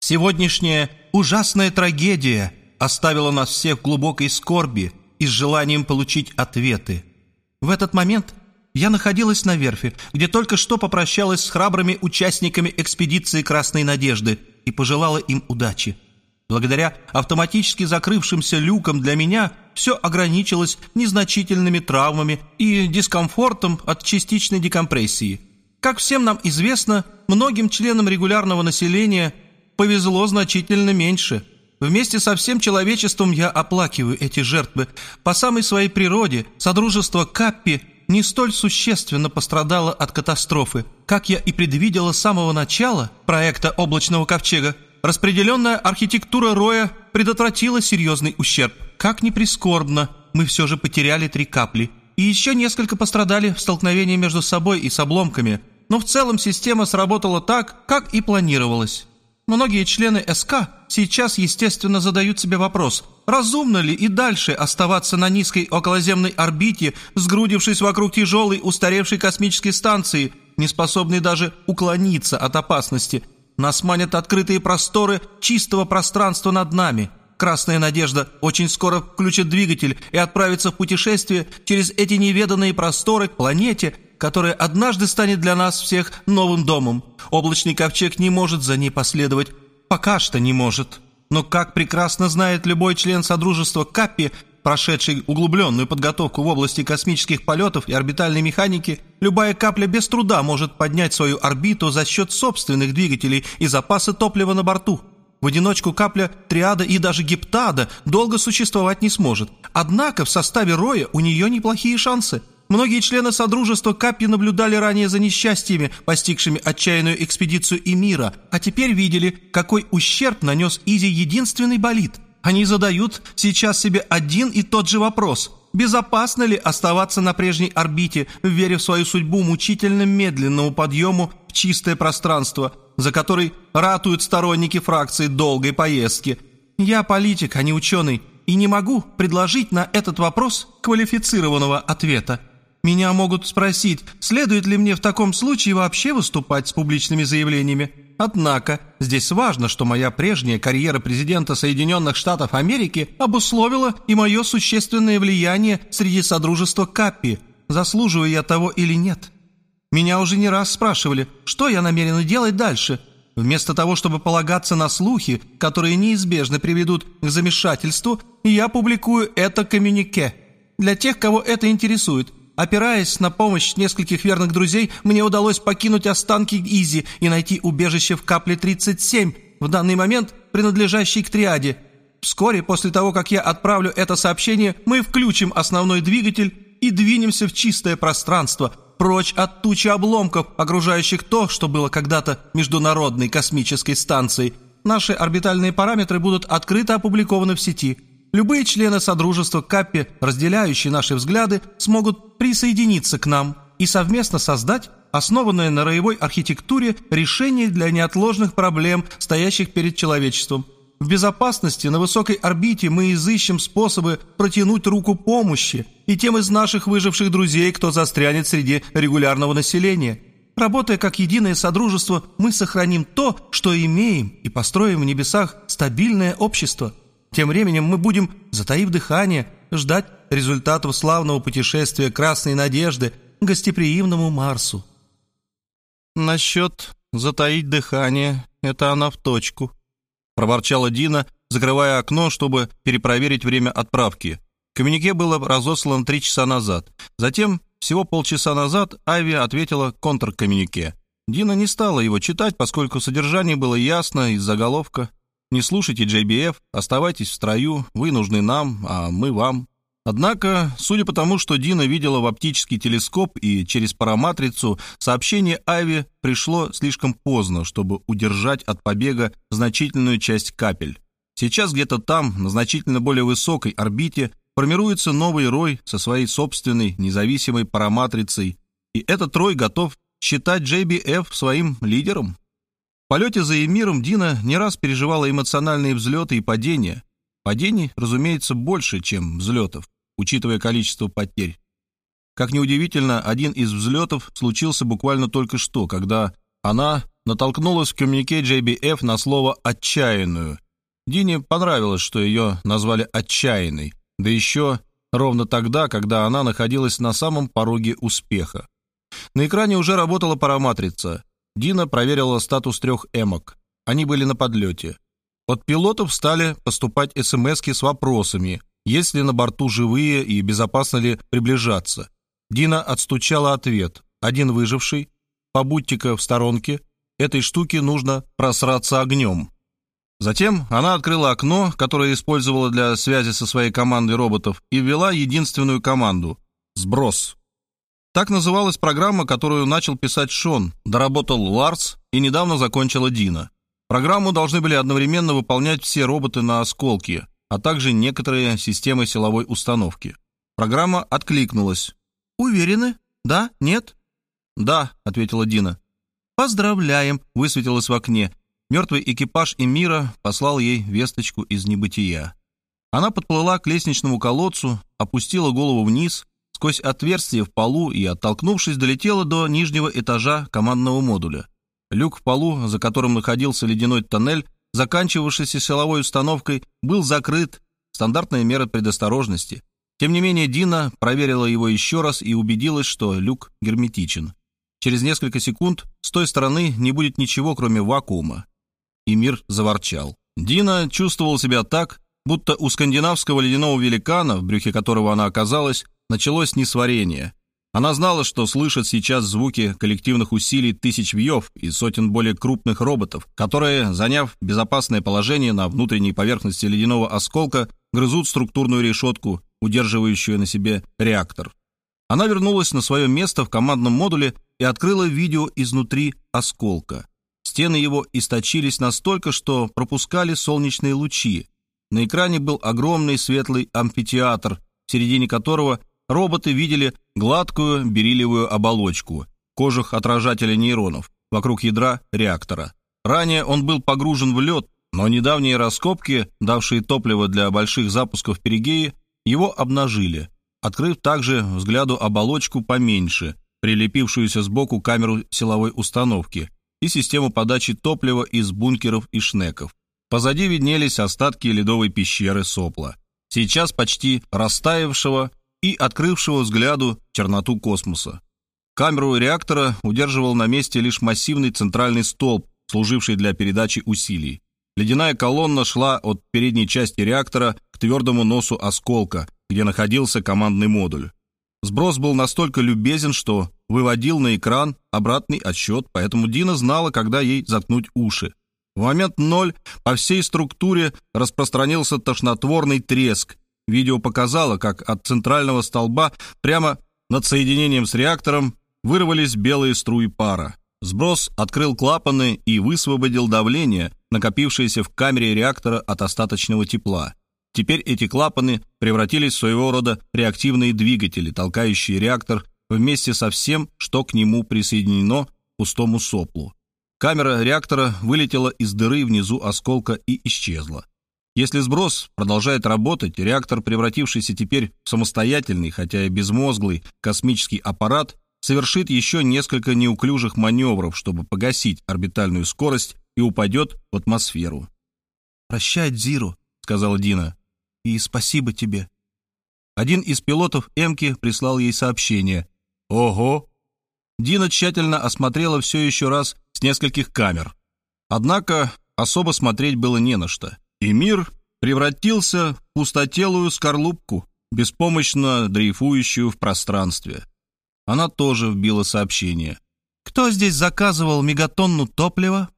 Сегодняшняя ужасная трагедия оставила нас всех в глубокой скорби и с желанием получить ответы. В этот момент я находилась на верфи, где только что попрощалась с храбрыми участниками экспедиции «Красной надежды» и пожелала им удачи. Благодаря автоматически закрывшимся люкам для меня все ограничилось незначительными травмами и дискомфортом от частичной декомпрессии. Как всем нам известно, многим членам регулярного населения повезло значительно меньше. Вместе со всем человечеством я оплакиваю эти жертвы. По самой своей природе Содружество Каппи не столь существенно пострадало от катастрофы, как я и предвидела с самого начала проекта «Облачного ковчега». Распределенная архитектура Роя предотвратила серьезный ущерб. Как ни прискорбно, мы все же потеряли три капли. И еще несколько пострадали в столкновении между собой и с обломками. Но в целом система сработала так, как и планировалось. Многие члены СК сейчас, естественно, задают себе вопрос, разумно ли и дальше оставаться на низкой околоземной орбите, сгрудившись вокруг тяжелой устаревшей космической станции, не способной даже уклониться от опасности. Нас манят открытые просторы чистого пространства над нами. Красная надежда очень скоро включит двигатель и отправится в путешествие через эти неведанные просторы к планете – которая однажды станет для нас всех новым домом. Облачный ковчег не может за ней последовать. Пока что не может. Но, как прекрасно знает любой член Содружества Каппи, прошедший углубленную подготовку в области космических полетов и орбитальной механики, любая капля без труда может поднять свою орбиту за счет собственных двигателей и запаса топлива на борту. В одиночку капля триада и даже гептада долго существовать не сможет. Однако в составе роя у нее неплохие шансы – Многие члены Содружества Каппи наблюдали ранее за несчастьями, постигшими отчаянную экспедицию Эмира, а теперь видели, какой ущерб нанес Изи единственный болид. Они задают сейчас себе один и тот же вопрос. Безопасно ли оставаться на прежней орбите, веря в свою судьбу мучительно медленному подъему в чистое пространство, за который ратуют сторонники фракции долгой поездки? Я политик, а не ученый, и не могу предложить на этот вопрос квалифицированного ответа. Меня могут спросить, следует ли мне в таком случае вообще выступать с публичными заявлениями. Однако, здесь важно, что моя прежняя карьера президента Соединенных Штатов Америки обусловила и мое существенное влияние среди Содружества Каппи, заслуживаю я того или нет. Меня уже не раз спрашивали, что я намерен делать дальше. Вместо того, чтобы полагаться на слухи, которые неизбежно приведут к замешательству, я публикую это коммюнике. Для тех, кого это интересует, Опираясь на помощь нескольких верных друзей, мне удалось покинуть останки Изи и найти убежище в капле 37, в данный момент принадлежащей к триаде. Вскоре после того, как я отправлю это сообщение, мы включим основной двигатель и двинемся в чистое пространство, прочь от тучи обломков, окружающих то, что было когда-то Международной космической станцией. Наши орбитальные параметры будут открыто опубликованы в сети – Любые члены Содружества Каппи, разделяющие наши взгляды, смогут присоединиться к нам и совместно создать основанное на роевой архитектуре решение для неотложных проблем, стоящих перед человечеством. В безопасности на высокой орбите мы изыщем способы протянуть руку помощи и тем из наших выживших друзей, кто застрянет среди регулярного населения. Работая как единое содружество, мы сохраним то, что имеем, и построим в небесах стабильное общество – тем временем мы будем, затаив дыхание, ждать результатов славного путешествия Красной Надежды гостеприимному Марсу. «Насчет затаить дыхание — это она в точку», — проворчала Дина, закрывая окно, чтобы перепроверить время отправки. Коммюнике было разослано три часа назад. Затем, всего полчаса назад, Авиа ответила контркоммюнике. Дина не стала его читать, поскольку содержание было ясно из заголовка. Не слушайте JBF, оставайтесь в строю, вы нужны нам, а мы вам. Однако, судя по тому, что Дина видела в оптический телескоп и через параматрицу, сообщение Айви пришло слишком поздно, чтобы удержать от побега значительную часть капель. Сейчас где-то там, на значительно более высокой орбите, формируется новый рой со своей собственной независимой параматрицей, и этот рой готов считать JBF своим лидером полете за Эмиром Дина не раз переживала эмоциональные взлеты и падения. Падений, разумеется, больше, чем взлетов, учитывая количество потерь. Как неудивительно, один из взлетов случился буквально только что, когда она натолкнулась в коммюнике JBF на слово «отчаянную». Дине понравилось, что ее назвали «отчаянной», да еще ровно тогда, когда она находилась на самом пороге успеха. На экране уже работала параматрица. Дина проверила статус трех эмок. Они были на подлете. От пилотов стали поступать смс с вопросами, есть ли на борту живые и безопасно ли приближаться. Дина отстучала ответ. Один выживший, побудьте-ка в сторонке, этой штуке нужно просраться огнем. Затем она открыла окно, которое использовала для связи со своей командой роботов, и ввела единственную команду — «Сброс». Так называлась программа, которую начал писать Шон, доработал Ларс и недавно закончила Дина. Программу должны были одновременно выполнять все роботы на осколке, а также некоторые системы силовой установки. Программа откликнулась. «Уверены? Да? Нет?» «Да», — ответила Дина. «Поздравляем», — высветилось в окне. Мертвый экипаж Эмира послал ей весточку из небытия. Она подплыла к лестничному колодцу, опустила голову вниз, сквозь отверстие в полу и, оттолкнувшись, долетела до нижнего этажа командного модуля. Люк в полу, за которым находился ледяной тоннель, заканчивавшийся силовой установкой, был закрыт, стандартная мера предосторожности. Тем не менее, Дина проверила его еще раз и убедилась, что люк герметичен. Через несколько секунд с той стороны не будет ничего, кроме вакуума и мир заворчал. Дина чувствовала себя так, будто у скандинавского ледяного великана, в брюхе которого она оказалась, началось несварение. Она знала, что слышит сейчас звуки коллективных усилий тысяч вьев и сотен более крупных роботов, которые, заняв безопасное положение на внутренней поверхности ледяного осколка, грызут структурную решетку, удерживающую на себе реактор. Она вернулась на свое место в командном модуле и открыла видео изнутри осколка. Стены его источились настолько, что пропускали солнечные лучи. На экране был огромный светлый амфитеатр, в середине которого роботы видели гладкую бериллиевую оболочку, кожух отражателя нейронов, вокруг ядра реактора. Ранее он был погружен в лед, но недавние раскопки, давшие топливо для больших запусков Перигеи, его обнажили, открыв также взгляду оболочку поменьше, прилепившуюся сбоку камеру силовой установки, и систему подачи топлива из бункеров и шнеков. Позади виднелись остатки ледовой пещеры сопла, сейчас почти растаявшего и открывшего взгляду черноту космоса. Камеру реактора удерживал на месте лишь массивный центральный столб, служивший для передачи усилий. Ледяная колонна шла от передней части реактора к твердому носу осколка, где находился командный модуль. Сброс был настолько любезен, что выводил на экран обратный отсчет, поэтому Дина знала, когда ей заткнуть уши. В момент ноль по всей структуре распространился тошнотворный треск. Видео показало, как от центрального столба прямо над соединением с реактором вырвались белые струи пара. Сброс открыл клапаны и высвободил давление, накопившееся в камере реактора от остаточного тепла. Теперь эти клапаны превратились в своего рода реактивные двигатели, толкающие реактор вместе со всем, что к нему присоединено к пустому соплу. Камера реактора вылетела из дыры внизу осколка и исчезла. Если сброс продолжает работать, реактор, превратившийся теперь в самостоятельный, хотя и безмозглый, космический аппарат, совершит еще несколько неуклюжих маневров, чтобы погасить орбитальную скорость и упадет в атмосферу. «Прощай, Дзиру», — сказала Дина и спасибо тебе». Один из пилотов «Эмки» прислал ей сообщение. «Ого!» Дина тщательно осмотрела все еще раз с нескольких камер. Однако особо смотреть было не на что. И мир превратился в пустотелую скорлупку, беспомощно дрейфующую в пространстве. Она тоже вбила сообщение. «Кто здесь заказывал мегатонну топлива?»